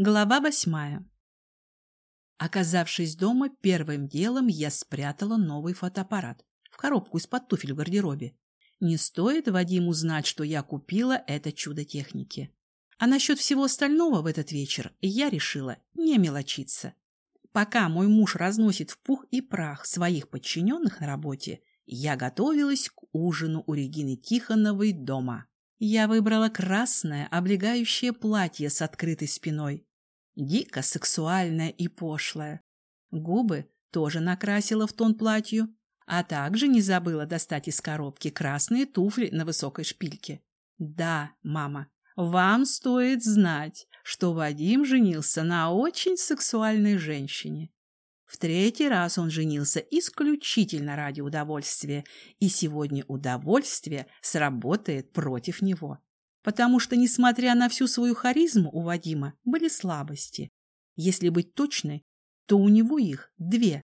Глава восьмая. Оказавшись дома, первым делом я спрятала новый фотоаппарат в коробку из-под туфель в гардеробе. Не стоит Вадиму знать, что я купила это чудо техники. А насчет всего остального в этот вечер я решила не мелочиться. Пока мой муж разносит в пух и прах своих подчиненных на работе, я готовилась к ужину у Регины Тихоновой дома. Я выбрала красное облегающее платье с открытой спиной, дико сексуальная и пошлая. Губы тоже накрасила в тон платью, а также не забыла достать из коробки красные туфли на высокой шпильке. Да, мама, вам стоит знать, что Вадим женился на очень сексуальной женщине. В третий раз он женился исключительно ради удовольствия, и сегодня удовольствие сработает против него потому что, несмотря на всю свою харизму, у Вадима были слабости. Если быть точной, то у него их две.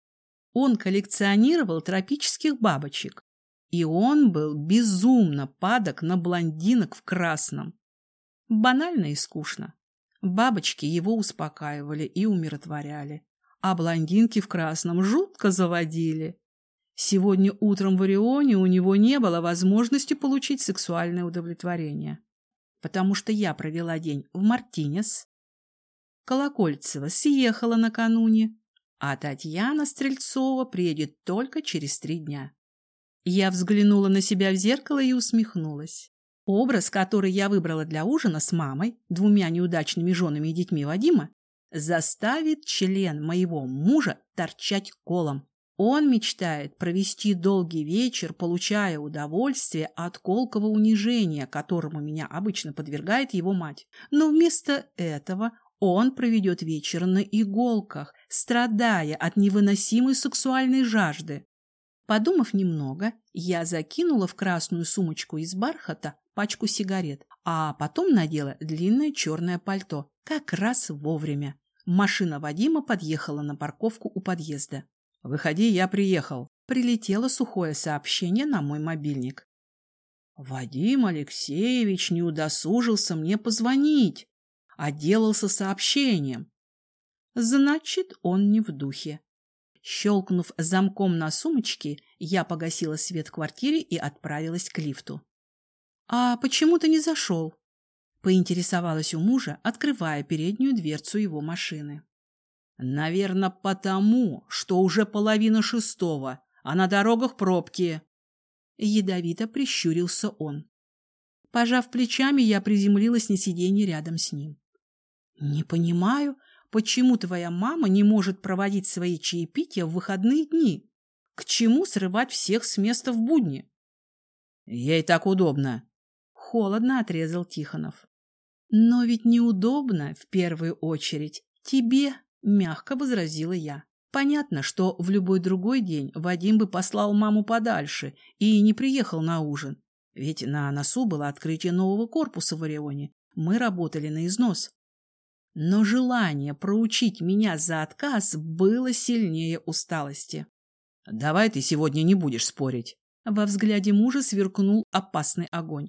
Он коллекционировал тропических бабочек, и он был безумно падок на блондинок в красном. Банально и скучно. Бабочки его успокаивали и умиротворяли, а блондинки в красном жутко заводили. Сегодня утром в Орионе у него не было возможности получить сексуальное удовлетворение потому что я провела день в Мартинес. Колокольцева съехала накануне, а Татьяна Стрельцова приедет только через три дня. Я взглянула на себя в зеркало и усмехнулась. Образ, который я выбрала для ужина с мамой, двумя неудачными женами и детьми Вадима, заставит член моего мужа торчать колом. Он мечтает провести долгий вечер, получая удовольствие от колкого унижения, которому меня обычно подвергает его мать. Но вместо этого он проведет вечер на иголках, страдая от невыносимой сексуальной жажды. Подумав немного, я закинула в красную сумочку из бархата пачку сигарет, а потом надела длинное черное пальто, как раз вовремя. Машина Вадима подъехала на парковку у подъезда. «Выходи, я приехал». Прилетело сухое сообщение на мой мобильник. Вадим Алексеевич не удосужился мне позвонить, а делался сообщением. Значит, он не в духе. Щелкнув замком на сумочке, я погасила свет в квартире и отправилась к лифту. — А почему ты не зашел? — поинтересовалась у мужа, открывая переднюю дверцу его машины. Наверное, потому, что уже половина шестого, а на дорогах пробки. Ядовито прищурился он. Пожав плечами, я приземлилась на сиденье рядом с ним. Не понимаю, почему твоя мама не может проводить свои чаепития в выходные дни? К чему срывать всех с места в будни? Ей так удобно. Холодно отрезал Тихонов. Но ведь неудобно, в первую очередь, тебе, Мягко возразила я. Понятно, что в любой другой день Вадим бы послал маму подальше и не приехал на ужин. Ведь на носу было открытие нового корпуса в Орионе. Мы работали на износ. Но желание проучить меня за отказ было сильнее усталости. «Давай ты сегодня не будешь спорить». Во взгляде мужа сверкнул опасный огонь.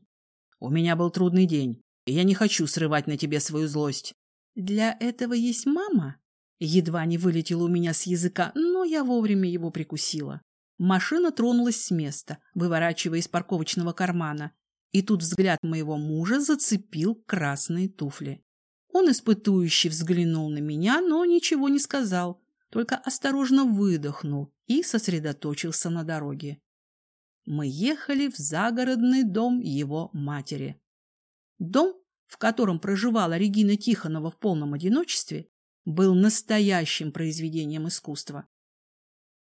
«У меня был трудный день, и я не хочу срывать на тебе свою злость». «Для этого есть мама?» Едва не вылетело у меня с языка, но я вовремя его прикусила. Машина тронулась с места, выворачивая из парковочного кармана, и тут взгляд моего мужа зацепил красные туфли. Он испытующе взглянул на меня, но ничего не сказал, только осторожно выдохнул и сосредоточился на дороге. Мы ехали в загородный дом его матери. Дом, в котором проживала Регина Тихонова в полном одиночестве, был настоящим произведением искусства.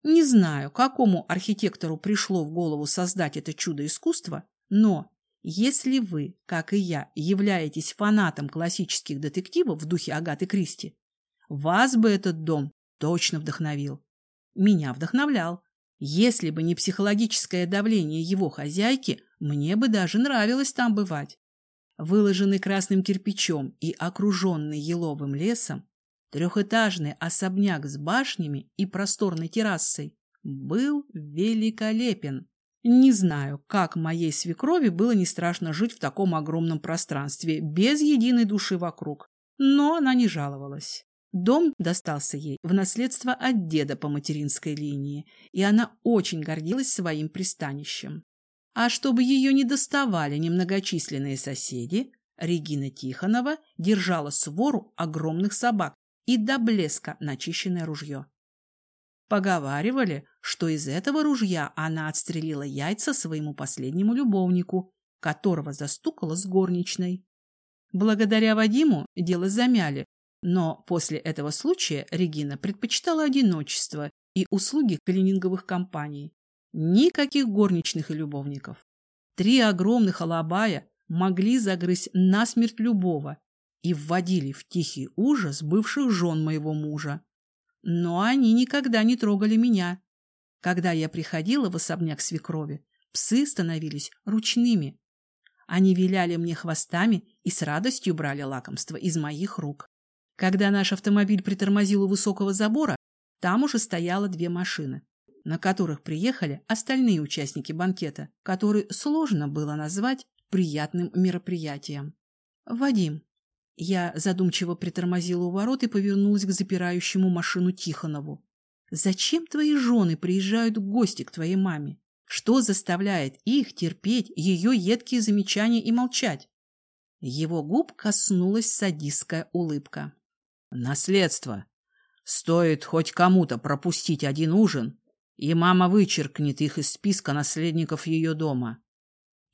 Не знаю, какому архитектору пришло в голову создать это чудо искусства, но если вы, как и я, являетесь фанатом классических детективов в духе Агаты Кристи, вас бы этот дом точно вдохновил. Меня вдохновлял. Если бы не психологическое давление его хозяйки, мне бы даже нравилось там бывать. Выложенный красным кирпичом и окруженный еловым лесом, Трехэтажный особняк с башнями и просторной террасой был великолепен. Не знаю, как моей свекрови было не страшно жить в таком огромном пространстве, без единой души вокруг. Но она не жаловалась. Дом достался ей в наследство от деда по материнской линии, и она очень гордилась своим пристанищем. А чтобы ее не доставали немногочисленные соседи, Регина Тихонова держала свору огромных собак и до блеска начищенное ружье. Поговаривали, что из этого ружья она отстрелила яйца своему последнему любовнику, которого застукала с горничной. Благодаря Вадиму дело замяли, но после этого случая Регина предпочитала одиночество и услуги клининговых компаний. Никаких горничных и любовников. Три огромных алабая могли загрызть насмерть любого и вводили в тихий ужас бывших жен моего мужа. Но они никогда не трогали меня. Когда я приходила в особняк свекрови, псы становились ручными. Они виляли мне хвостами и с радостью брали лакомство из моих рук. Когда наш автомобиль притормозил у высокого забора, там уже стояло две машины, на которых приехали остальные участники банкета, который сложно было назвать приятным мероприятием. «Вадим». Я задумчиво притормозила у ворот и повернулась к запирающему машину Тихонову. «Зачем твои жены приезжают в гости к твоей маме? Что заставляет их терпеть ее едкие замечания и молчать?» Его губ коснулась садистская улыбка. «Наследство. Стоит хоть кому-то пропустить один ужин, и мама вычеркнет их из списка наследников ее дома.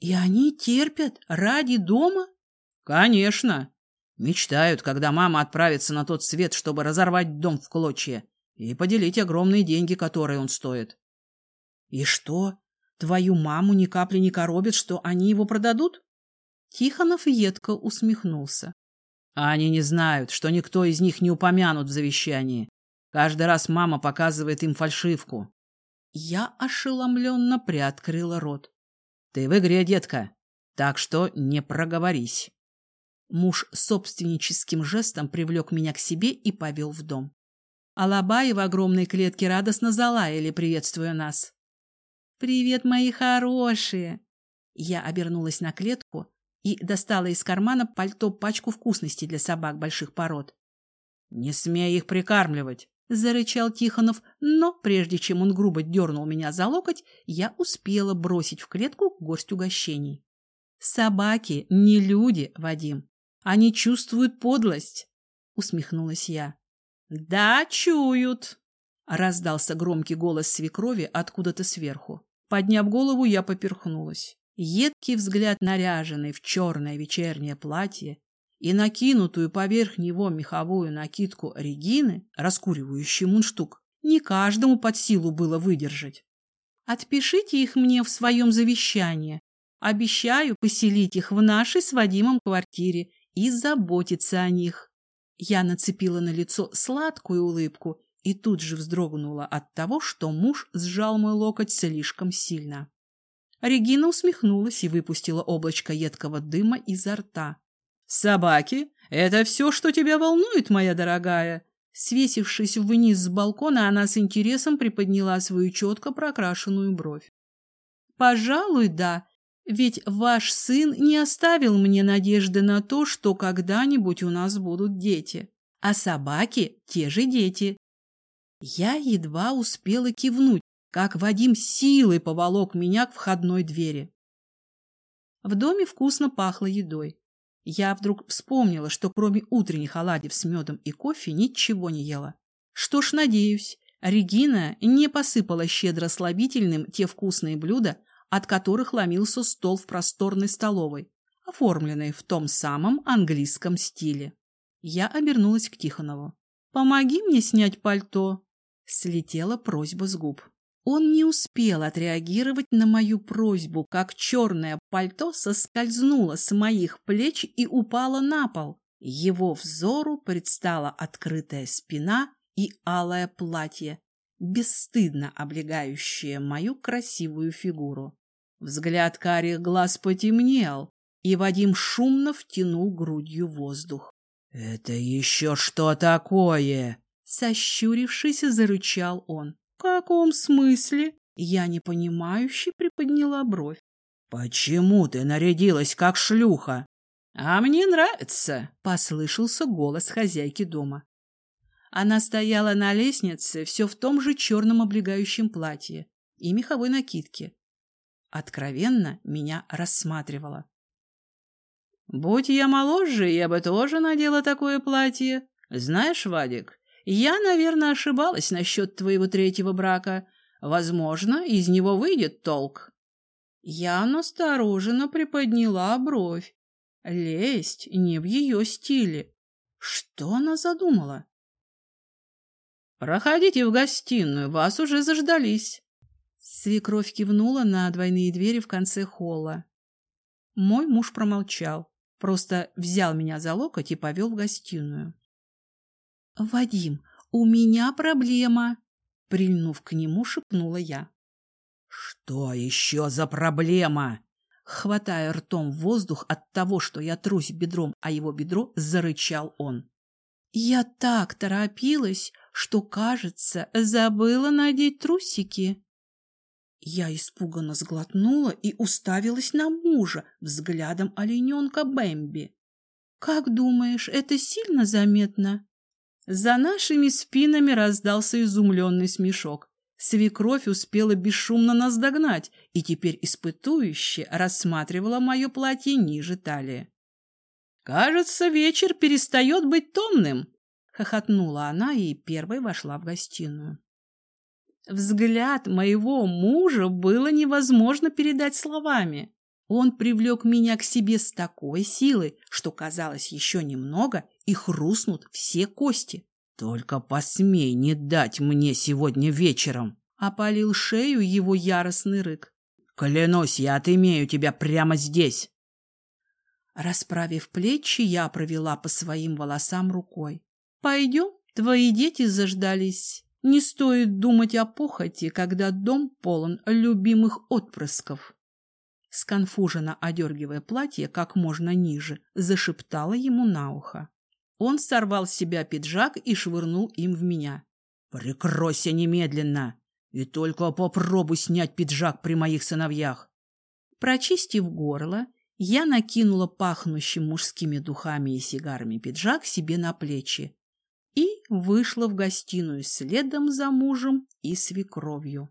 И они терпят ради дома? Конечно. Мечтают, когда мама отправится на тот свет, чтобы разорвать дом в клочья и поделить огромные деньги, которые он стоит. И что, твою маму ни капли не коробит, что они его продадут? Тихонов едко усмехнулся. Они не знают, что никто из них не упомянут в завещании. Каждый раз мама показывает им фальшивку. Я ошеломленно приоткрыла рот. Ты в игре, детка, так что не проговорись. Муж собственническим жестом привлек меня к себе и повел в дом. Алабаи в огромной клетке радостно залаяли, приветствуя нас. «Привет, мои хорошие!» Я обернулась на клетку и достала из кармана пальто пачку вкусностей для собак больших пород. «Не смей их прикармливать!» — зарычал Тихонов, но прежде чем он грубо дернул меня за локоть, я успела бросить в клетку горсть угощений. «Собаки не люди, Вадим. Они чувствуют подлость», — усмехнулась я. «Да, чуют», — раздался громкий голос свекрови откуда-то сверху. Подняв голову, я поперхнулась. Едкий взгляд наряженный в черное вечернее платье и накинутую поверх него меховую накидку Регины, раскуривающий мундштук, не каждому под силу было выдержать. Отпишите их мне в своем завещании. Обещаю поселить их в нашей с Вадимом квартире и заботиться о них. Я нацепила на лицо сладкую улыбку и тут же вздрогнула от того, что муж сжал мой локоть слишком сильно. Регина усмехнулась и выпустила облачко едкого дыма изо рта. «Собаки? Это все, что тебя волнует, моя дорогая?» Свесившись вниз с балкона, она с интересом приподняла свою четко прокрашенную бровь. «Пожалуй, да. Ведь ваш сын не оставил мне надежды на то, что когда-нибудь у нас будут дети. А собаки – те же дети». Я едва успела кивнуть, как Вадим силой поволок меня к входной двери. В доме вкусно пахло едой. Я вдруг вспомнила, что кроме утренних оладьев с медом и кофе ничего не ела. Что ж, надеюсь, Регина не посыпала щедро слабительным те вкусные блюда, от которых ломился стол в просторной столовой, оформленной в том самом английском стиле. Я обернулась к Тихонову. «Помоги мне снять пальто!» Слетела просьба с губ. Он не успел отреагировать на мою просьбу, как черное пальто соскользнуло с моих плеч и упало на пол. Его взору предстала открытая спина и алое платье, бесстыдно облегающее мою красивую фигуру. Взгляд карих глаз потемнел, и Вадим шумно втянул грудью воздух. — Это еще что такое? — сощурившись, зарычал он каком смысле?» Я непонимающе приподняла бровь. «Почему ты нарядилась как шлюха?» А мне нравится, послышался голос хозяйки дома. Она стояла на лестнице все в том же черном облегающем платье и меховой накидке. Откровенно меня рассматривала. Будь я моложе, я бы тоже надела такое платье. Знаешь, Вадик, я, наверное, ошибалась насчет твоего третьего брака. Возможно, из него выйдет толк. Я настороженно приподняла бровь. Лесть не в ее стиле. Что она задумала? «Проходите в гостиную, вас уже заждались». Свекровь кивнула на двойные двери в конце холла. Мой муж промолчал, просто взял меня за локоть и повел в гостиную. «Вадим, у меня проблема!» Прильнув к нему, шепнула я. «Что еще за проблема?» Хватая ртом воздух от того, что я трусь бедром, а его бедро, зарычал он. «Я так торопилась, что, кажется, забыла надеть трусики». Я испуганно сглотнула и уставилась на мужа взглядом олененка Бэмби. «Как думаешь, это сильно заметно?» За нашими спинами раздался изумленный смешок. Свекровь успела бесшумно нас догнать и теперь испытующе рассматривала мое платье ниже талии. «Кажется, вечер перестает быть томным», — хохотнула она и первой вошла в гостиную. Взгляд моего мужа было невозможно передать словами. Он привлек меня к себе с такой силой, что казалось еще немного, и хрустнут все кости. Только посмей не дать мне сегодня вечером, опалил шею его яростный рык. Клянусь, я отымею тебя прямо здесь. Расправив плечи, я провела по своим волосам рукой. Пойдем, твои дети заждались. Не стоит думать о похоти, когда дом полон любимых отпрысков сконфуженно одергивая платье как можно ниже, зашептала ему на ухо. Он сорвал с себя пиджак и швырнул им в меня. «Прикройся немедленно! И только попробуй снять пиджак при моих сыновьях!» Прочистив горло, я накинула пахнущим мужскими духами и сигарами пиджак себе на плечи и вышла в гостиную следом за мужем и свекровью.